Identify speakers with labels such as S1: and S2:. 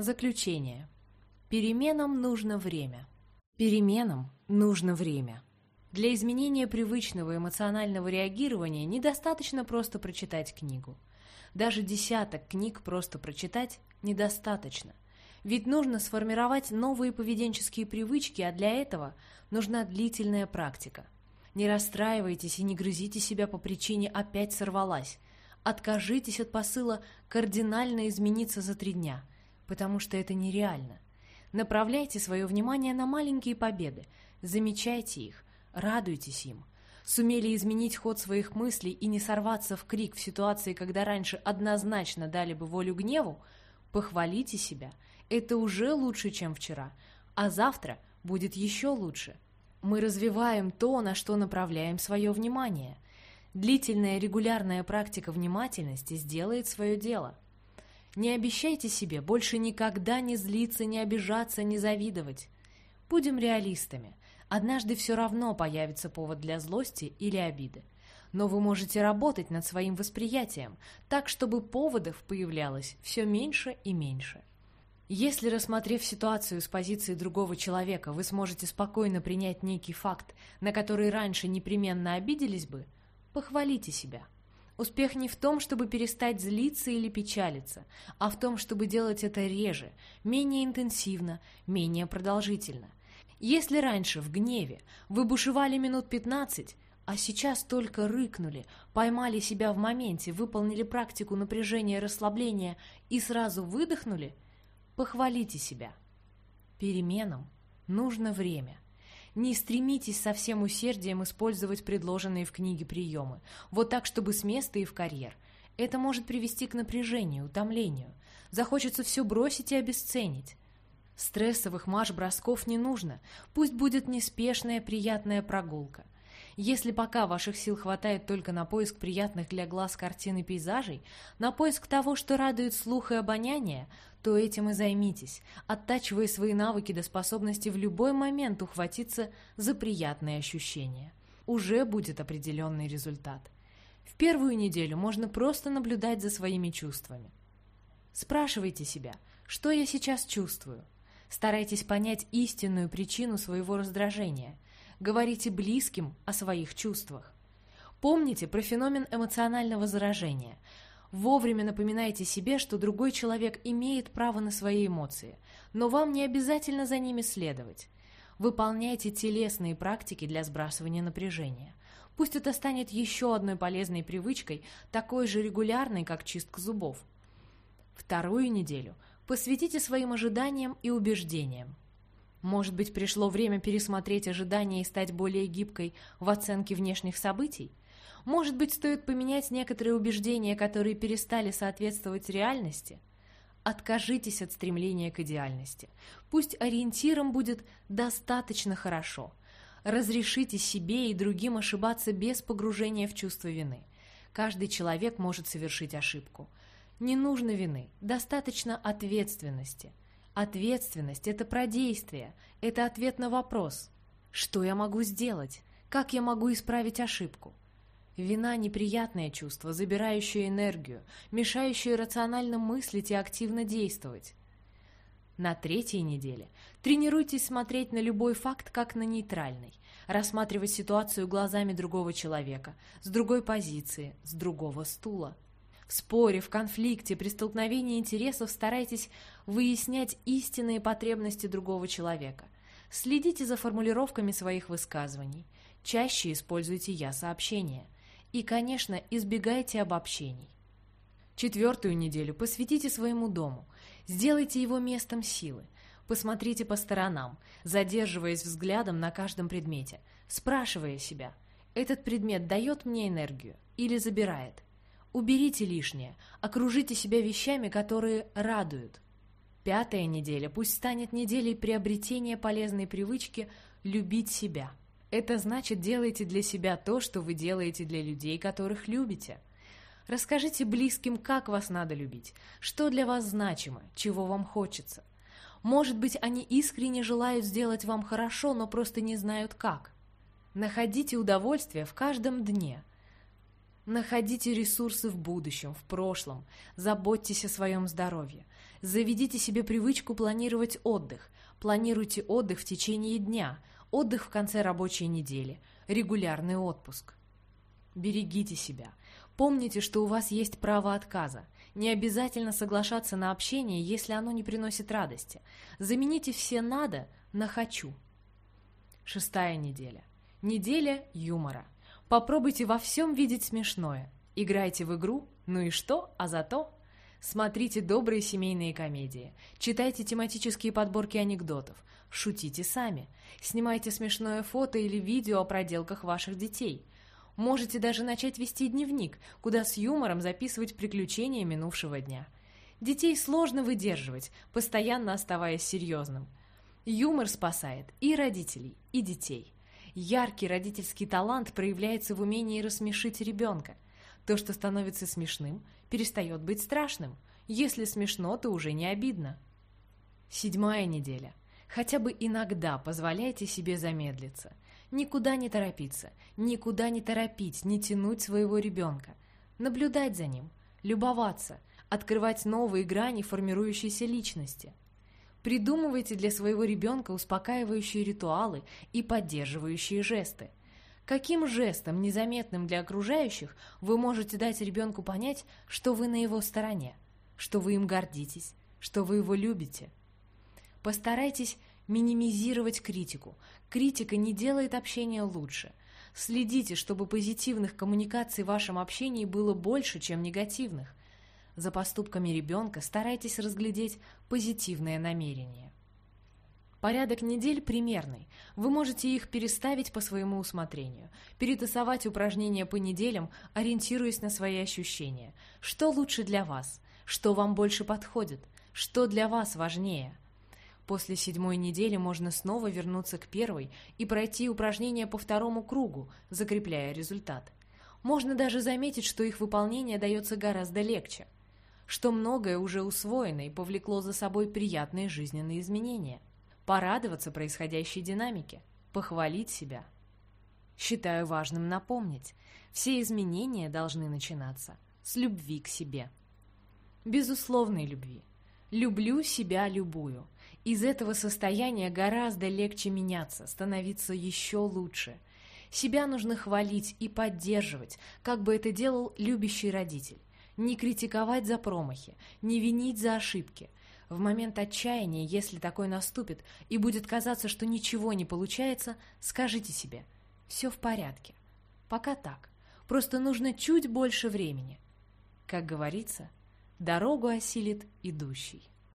S1: Заключение. Переменам нужно время. Переменам нужно время. Для изменения привычного эмоционального реагирования недостаточно просто прочитать книгу. Даже десяток книг просто прочитать недостаточно. Ведь нужно сформировать новые поведенческие привычки, а для этого нужна длительная практика. Не расстраивайтесь и не грызите себя по причине «опять сорвалась». Откажитесь от посыла кардинально измениться за три дня, потому что это нереально. Направляйте свое внимание на маленькие победы, замечайте их, Радуйтесь им. Сумели изменить ход своих мыслей и не сорваться в крик в ситуации, когда раньше однозначно дали бы волю гневу? Похвалите себя. Это уже лучше, чем вчера. А завтра будет еще лучше. Мы развиваем то, на что направляем свое внимание. Длительная регулярная практика внимательности сделает свое дело. Не обещайте себе больше никогда не злиться, не обижаться, не завидовать. Будем реалистами. Однажды все равно появится повод для злости или обиды. Но вы можете работать над своим восприятием, так, чтобы поводов появлялось все меньше и меньше. Если, рассмотрев ситуацию с позиции другого человека, вы сможете спокойно принять некий факт, на который раньше непременно обиделись бы, похвалите себя. Успех не в том, чтобы перестать злиться или печалиться, а в том, чтобы делать это реже, менее интенсивно, менее продолжительно. Если раньше в гневе вы бушевали минут пятнадцать, а сейчас только рыкнули, поймали себя в моменте, выполнили практику напряжения и расслабления и сразу выдохнули, похвалите себя. Переменам нужно время. Не стремитесь со всем усердием использовать предложенные в книге приемы, вот так, чтобы с места и в карьер. Это может привести к напряжению, утомлению. Захочется все бросить и обесценить. Стрессовых марш-бросков не нужно, пусть будет неспешная приятная прогулка. Если пока ваших сил хватает только на поиск приятных для глаз картин и пейзажей, на поиск того, что радует слух и обоняние, то этим и займитесь, оттачивая свои навыки до способности в любой момент ухватиться за приятные ощущения. Уже будет определенный результат. В первую неделю можно просто наблюдать за своими чувствами. Спрашивайте себя, что я сейчас чувствую, Старайтесь понять истинную причину своего раздражения. Говорите близким о своих чувствах. Помните про феномен эмоционального заражения. Вовремя напоминайте себе, что другой человек имеет право на свои эмоции, но вам не обязательно за ними следовать. Выполняйте телесные практики для сбрасывания напряжения. Пусть это станет еще одной полезной привычкой, такой же регулярной, как чистка зубов. Вторую неделю – Посвятите своим ожиданиям и убеждениям. Может быть, пришло время пересмотреть ожидания и стать более гибкой в оценке внешних событий? Может быть, стоит поменять некоторые убеждения, которые перестали соответствовать реальности? Откажитесь от стремления к идеальности. Пусть ориентиром будет «достаточно хорошо». Разрешите себе и другим ошибаться без погружения в чувство вины. Каждый человек может совершить ошибку – не нужно вины, достаточно ответственности. Ответственность – это про действие, это ответ на вопрос. Что я могу сделать? Как я могу исправить ошибку? Вина – неприятное чувство, забирающее энергию, мешающее рационально мыслить и активно действовать. На третьей неделе тренируйтесь смотреть на любой факт как на нейтральный, рассматривать ситуацию глазами другого человека, с другой позиции, с другого стула. В споре, в конфликте, при столкновении интересов старайтесь выяснять истинные потребности другого человека. Следите за формулировками своих высказываний. Чаще используйте «я-сообщения». И, конечно, избегайте обобщений. Четвертую неделю посвятите своему дому. Сделайте его местом силы. Посмотрите по сторонам, задерживаясь взглядом на каждом предмете, спрашивая себя, этот предмет дает мне энергию или забирает – Уберите лишнее, окружите себя вещами, которые радуют. Пятая неделя пусть станет неделей приобретения полезной привычки любить себя. Это значит, делайте для себя то, что вы делаете для людей, которых любите. Расскажите близким, как вас надо любить, что для вас значимо, чего вам хочется. Может быть, они искренне желают сделать вам хорошо, но просто не знают как. Находите удовольствие в каждом дне – Находите ресурсы в будущем, в прошлом. Заботьтесь о своем здоровье. Заведите себе привычку планировать отдых. Планируйте отдых в течение дня, отдых в конце рабочей недели, регулярный отпуск. Берегите себя. Помните, что у вас есть право отказа. Не обязательно соглашаться на общение, если оно не приносит радости. Замените все «надо» на «хочу». Шестая неделя. Неделя юмора. Попробуйте во всем видеть смешное. Играйте в игру, ну и что, а зато... Смотрите добрые семейные комедии, читайте тематические подборки анекдотов, шутите сами, снимайте смешное фото или видео о проделках ваших детей. Можете даже начать вести дневник, куда с юмором записывать приключения минувшего дня. Детей сложно выдерживать, постоянно оставаясь серьезным. Юмор спасает и родителей, и детей. Яркий родительский талант проявляется в умении рассмешить ребенка. То, что становится смешным, перестает быть страшным. Если смешно, то уже не обидно. Седьмая неделя. Хотя бы иногда позволяйте себе замедлиться. Никуда не торопиться, никуда не торопить, не тянуть своего ребенка. Наблюдать за ним, любоваться, открывать новые грани формирующейся личности. Придумывайте для своего ребенка успокаивающие ритуалы и поддерживающие жесты. Каким жестом, незаметным для окружающих, вы можете дать ребенку понять, что вы на его стороне, что вы им гордитесь, что вы его любите? Постарайтесь минимизировать критику. Критика не делает общение лучше. Следите, чтобы позитивных коммуникаций в вашем общении было больше, чем негативных. За поступками ребенка старайтесь разглядеть позитивное намерение. Порядок недель примерный. Вы можете их переставить по своему усмотрению, перетасовать упражнения по неделям, ориентируясь на свои ощущения. Что лучше для вас? Что вам больше подходит? Что для вас важнее? После седьмой недели можно снова вернуться к первой и пройти упражнения по второму кругу, закрепляя результат. Можно даже заметить, что их выполнение дается гораздо легче – что многое уже усвоено и повлекло за собой приятные жизненные изменения. Порадоваться происходящей динамике, похвалить себя. Считаю важным напомнить, все изменения должны начинаться с любви к себе. Безусловной любви. Люблю себя любую. Из этого состояния гораздо легче меняться, становиться еще лучше. Себя нужно хвалить и поддерживать, как бы это делал любящий родитель не критиковать за промахи, не винить за ошибки. В момент отчаяния, если такой наступит, и будет казаться, что ничего не получается, скажите себе «все в порядке». Пока так. Просто нужно чуть больше времени. Как говорится, дорогу осилит идущий.